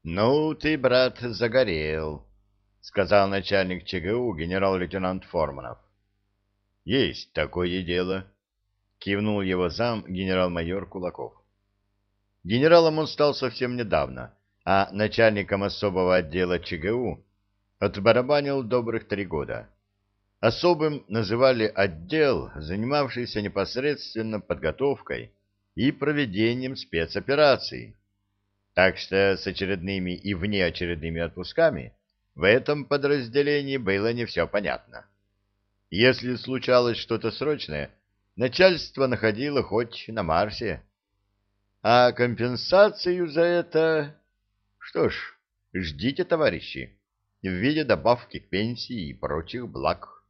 — Ну, ты, брат, загорел, — сказал начальник ЧГУ генерал-лейтенант Форманов. — Есть такое дело, — кивнул его зам генерал-майор Кулаков. Генералом он стал совсем недавно, а начальником особого отдела ЧГУ отбарабанил добрых три года. Особым называли отдел, занимавшийся непосредственно подготовкой и проведением спецопераций. Так что с очередными и внеочередными отпусками в этом подразделении было не все понятно. Если случалось что-то срочное, начальство находило хоть на Марсе. А компенсацию за это... Что ж, ждите, товарищи, в виде добавки к пенсии и прочих благ.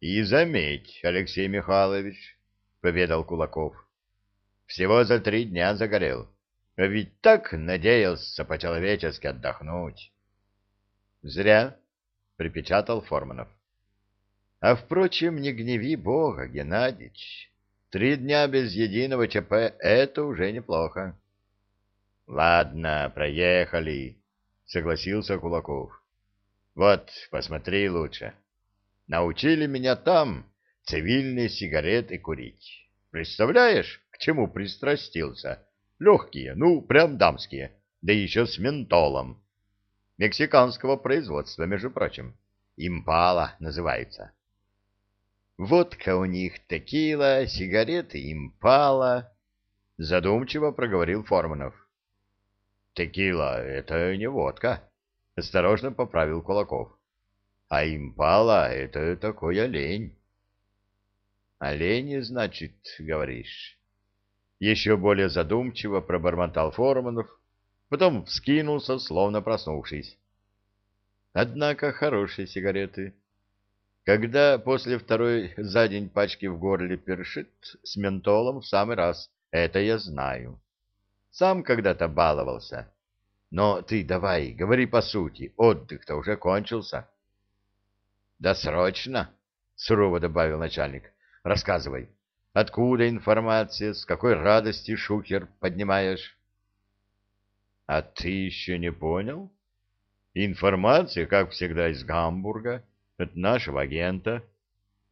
И заметь, Алексей Михайлович, — поведал Кулаков, — всего за три дня загорел. А ведь так надеялся по-человечески отдохнуть. Зря, — припечатал Форманов. А, впрочем, не гневи Бога, Геннадьевич. Три дня без единого ЧП — это уже неплохо. — Ладно, проехали, — согласился Кулаков. — Вот, посмотри лучше. Научили меня там цивильные сигареты курить. Представляешь, к чему пристрастился? Легкие, ну, прям дамские, да еще с ментолом мексиканского производства, между прочим. Импала называется. Водка у них текила, сигареты импала, задумчиво проговорил Форманов. Текила — это не водка, осторожно поправил Кулаков. А импала — это такой олень. Олени, значит, говоришь? Еще более задумчиво пробормотал Форманов, потом вскинулся, словно проснувшись. Однако хорошие сигареты. Когда после второй за день пачки в горле першит, с ментолом в самый раз, это я знаю. Сам когда-то баловался. Но ты давай, говори по сути, отдых-то уже кончился. — Да срочно, — сурово добавил начальник. — Рассказывай, откуда информация, с какой радости шухер поднимаешь? А ты еще не понял? Информация, как всегда, из Гамбурга, от нашего агента.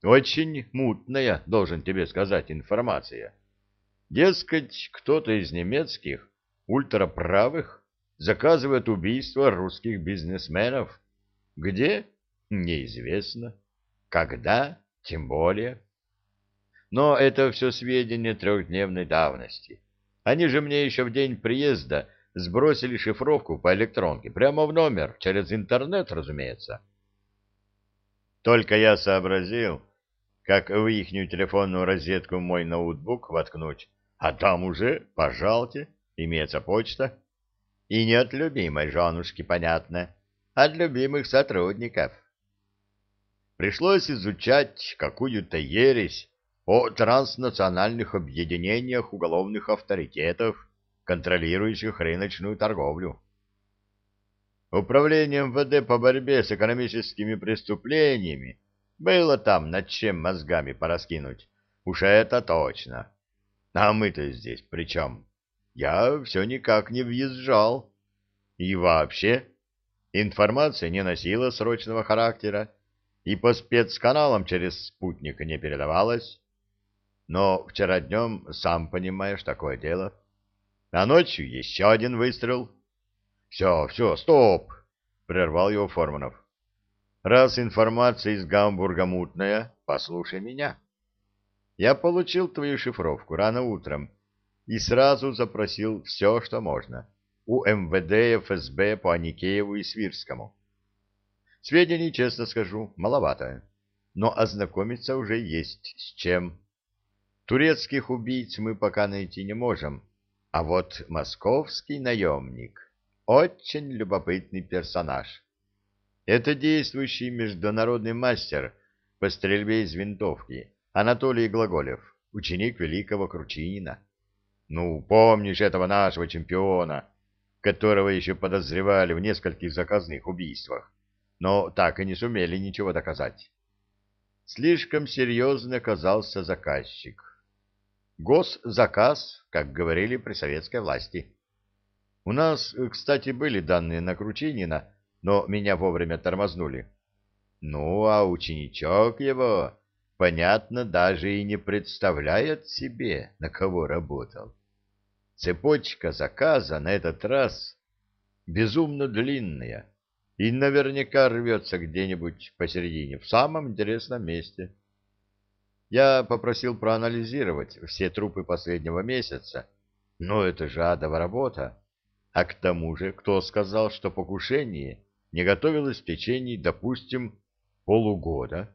Очень мутная, должен тебе сказать, информация. Дескать, кто-то из немецких ультраправых заказывает убийство русских бизнесменов. Где? Неизвестно. Когда? Тем более. Но это все сведения трехдневной давности. Они же мне еще в день приезда сбросили шифровку по электронке прямо в номер, через интернет, разумеется. Только я сообразил, как в ихнюю телефонную розетку мой ноутбук воткнуть, а там уже, пожалуйте, имеется почта. И не от любимой женушки, понятно, а от любимых сотрудников. Пришлось изучать какую-то ересь о транснациональных объединениях уголовных авторитетов, контролирующих рыночную торговлю. Управление МВД по борьбе с экономическими преступлениями было там над чем мозгами пораскинуть. Уж это точно. А мы-то здесь при чем? Я все никак не въезжал. И вообще, информация не носила срочного характера и по спецканалам через спутник не передавалась. Но вчера днем, сам понимаешь, такое дело — а ночью еще один выстрел. Все, все, стоп, прервал его Форманов. Раз информация из Гамбурга мутная, послушай меня. Я получил твою шифровку рано утром и сразу запросил все, что можно, у МВД, ФСБ по Аникееву и Свирскому. Сведений, честно скажу, маловато, но ознакомиться уже есть с чем. Турецких убийц мы пока найти не можем, а вот московский наемник — очень любопытный персонаж. Это действующий международный мастер по стрельбе из винтовки Анатолий Глаголев, ученик великого Кручинина. Ну, помнишь этого нашего чемпиона, которого еще подозревали в нескольких заказных убийствах, но так и не сумели ничего доказать. Слишком серьезно оказался заказчик. Госзаказ, как говорили при советской власти. У нас, кстати, были данные на Кручинина, но меня вовремя тормознули. Ну, а ученичок его, понятно, даже и не представляет себе, на кого работал. Цепочка заказа на этот раз безумно длинная и наверняка рвется где-нибудь посередине, в самом интересном месте. Я попросил проанализировать все трупы последнего месяца, но это же адова работа. А к тому же, кто сказал, что покушение не готовилось в течение, допустим, полугода?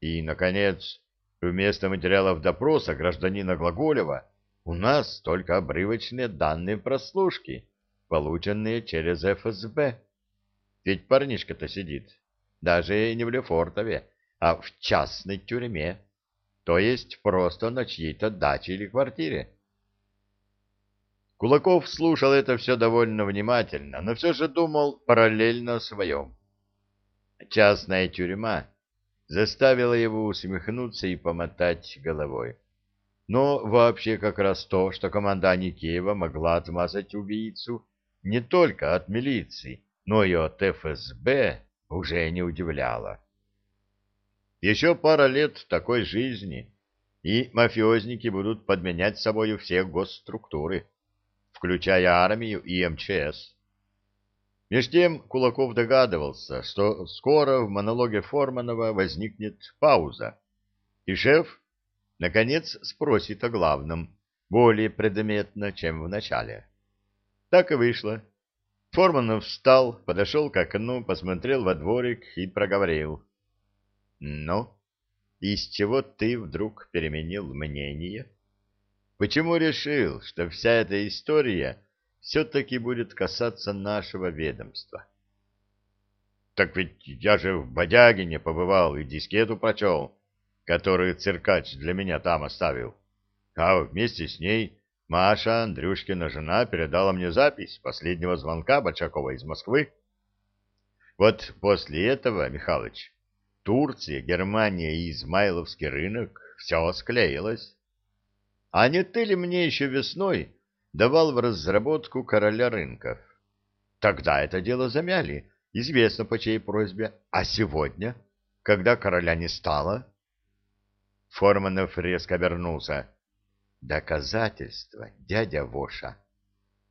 И, наконец, вместо материалов допроса гражданина Глаголева у нас только обрывочные данные прослушки, полученные через ФСБ. Ведь парнишка-то сидит даже не в Лефортове, а в частной тюрьме, то есть просто на чьей-то даче или квартире. Кулаков слушал это все довольно внимательно, но все же думал параллельно о своем. Частная тюрьма заставила его усмехнуться и помотать головой. Но вообще как раз то, что команда Аникеева могла отмазать убийцу не только от милиции, но и от ФСБ, уже не удивляло. Еще пара лет такой жизни, и мафиозники будут подменять собою все госструктуры включая армию и МЧС. Меж тем Кулаков догадывался, что скоро в монологе Форманова возникнет пауза, и шеф, наконец, спросит о главном, более предметно, чем в начале. Так и вышло. Форманов встал, подошел к окну, посмотрел во дворик и проговорил. — Ну, из чего ты вдруг переменил мнение? — Почему решил, что вся эта история все-таки будет касаться нашего ведомства? Так ведь я же в Бодягине побывал и дискету прочел, которую циркач для меня там оставил. А вместе с ней Маша, Андрюшкина жена, передала мне запись последнего звонка Бочакова из Москвы. Вот после этого, Михалыч, Турция, Германия и Измайловский рынок, все склеилось. А не ты ли мне еще весной давал в разработку короля рынков? Тогда это дело замяли, известно по чьей просьбе. А сегодня, когда короля не стало? Форманов резко обернулся. Доказательства, дядя Воша.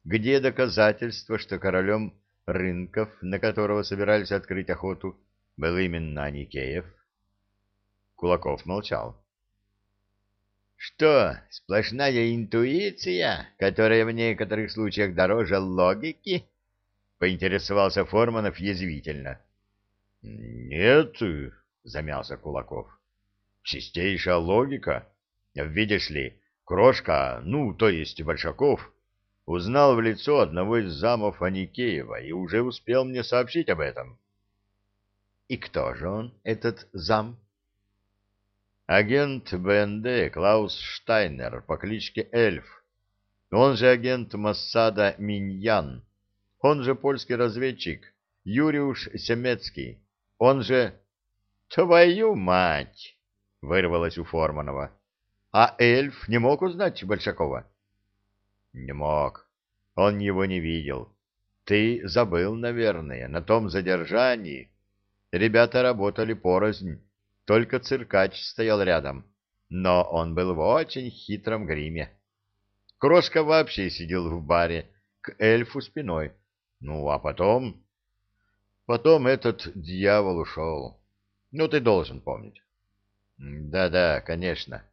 Где доказательства, что королем рынков, на которого собирались открыть охоту, был именно Аникеев? Кулаков молчал. Что, сплошная интуиция, которая в некоторых случаях дороже логики? Поинтересовался Форманов язвительно. Нет, замялся Кулаков. Чистейшая логика. Видишь ли, Крошка, ну, то есть Большаков, узнал в лицо одного из замов Аникеева и уже успел мне сообщить об этом. И кто же он, этот зам? Агент БНД Клаус Штайнер по кличке Эльф, он же агент Моссада Миньян, он же польский разведчик Юриуш Семецкий, он же... «Твою мать!» — вырвалось у Форманова. «А эльф не мог узнать Большакова?» «Не мог. Он его не видел. Ты забыл, наверное, на том задержании. Ребята работали порознь. Только циркач стоял рядом, но он был в очень хитром гриме. Крошка вообще сидел в баре, к эльфу спиной. Ну, а потом... Потом этот дьявол ушел. Ну, ты должен помнить. Да-да, конечно,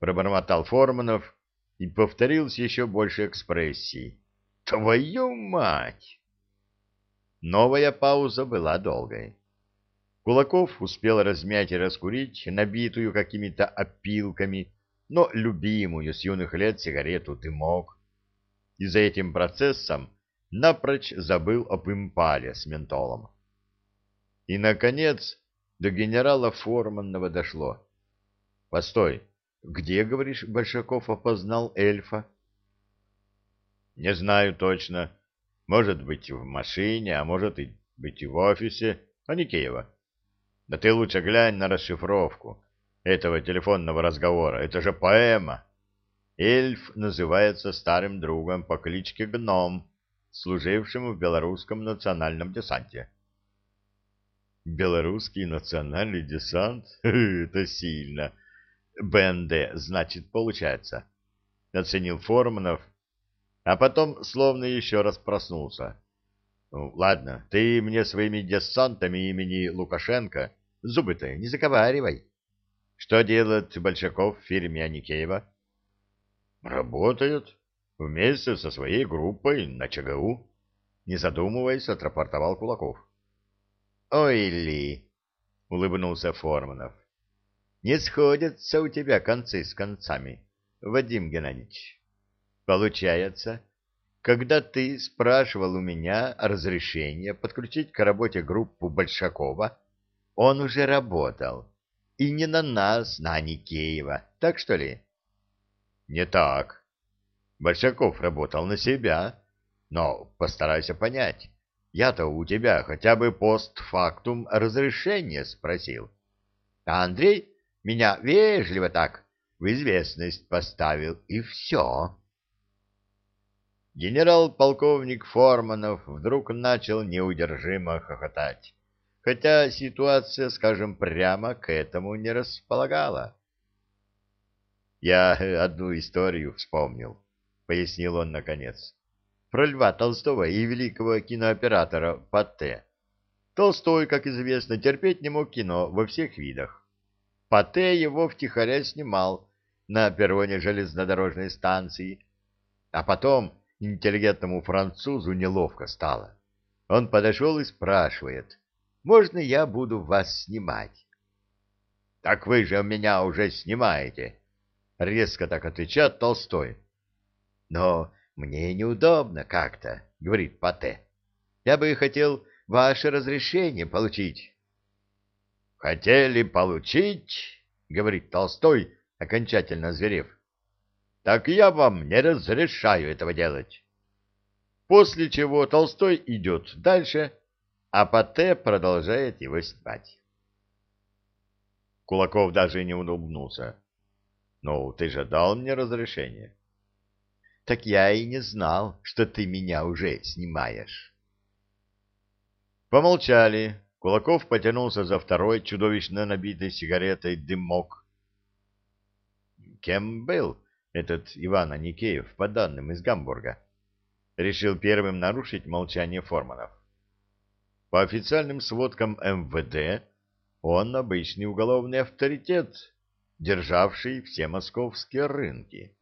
пробормотал Форманов и повторил с еще большей экспрессией. Твою мать! Новая пауза была долгой. Кулаков успел размять и раскурить набитую какими-то опилками, но любимую с юных лет сигарету дымок. И за этим процессом напрочь забыл об импале с ментолом. И, наконец, до генерала Форманного дошло. — Постой, где, говоришь, Большаков опознал эльфа? — Не знаю точно. Может быть, в машине, а может и быть и в офисе Аникеева. Да ты лучше глянь на расшифровку этого телефонного разговора. Это же поэма. Эльф называется старым другом по кличке Гном. служившим в белорусском национальном десанте. Белорусский национальный десант? Это сильно. БНД, значит, получается. Оценил Форманов, а потом словно еще раз проснулся. Ну, ладно, ты мне своими десантами имени Лукашенко зубы-то не заговаривай. Что делает Большаков в фирме Аникеева? Работает вместе со своей группой на ЧГУ. Не задумываясь, отрапортовал Кулаков. Ой ли, улыбнулся Форманов. Не сходятся у тебя концы с концами, Вадим Геннадьевич. Получается, когда ты спрашивал у меня разрешение подключить к работе группу Большакова, он уже работал. И не на нас, на Никеева. Так что ли? Не так. Большаков работал на себя. Но постарайся понять. Я-то у тебя хотя бы постфактум разрешение спросил. А Андрей меня вежливо так в известность поставил, и все. Генерал-полковник Форманов вдруг начал неудержимо хохотать, хотя ситуация, скажем прямо, к этому не располагала. «Я одну историю вспомнил», — пояснил он наконец, — «про Льва Толстого и великого кинооператора Патте. Толстой, как известно, терпеть не мог кино во всех видах. Патте его втихаря снимал на перроне железнодорожной станции, а потом интеллигентному французу неловко стало. Он подошел и спрашивает, «Можно я буду вас снимать?» «Так вы же меня уже снимаете!» Резко так отвечает Толстой. «Но мне неудобно как-то», — говорит Пате. «Я бы хотел ваше разрешение получить». «Хотели получить?» — говорит Толстой, окончательно зверев так я вам не разрешаю этого делать. После чего Толстой идет дальше, а Патте продолжает его снимать. Кулаков даже не улыбнулся. «Ну, ты же дал мне разрешение». «Так я и не знал, что ты меня уже снимаешь». Помолчали. Кулаков потянулся за второй чудовищно набитой сигаретой дымок. «Кем был?» этот Иван Аникеев по данным из Гамбурга, решил первым нарушить молчание Форманов. По официальным сводкам МВД он обычный уголовный авторитет, державший все московские рынки.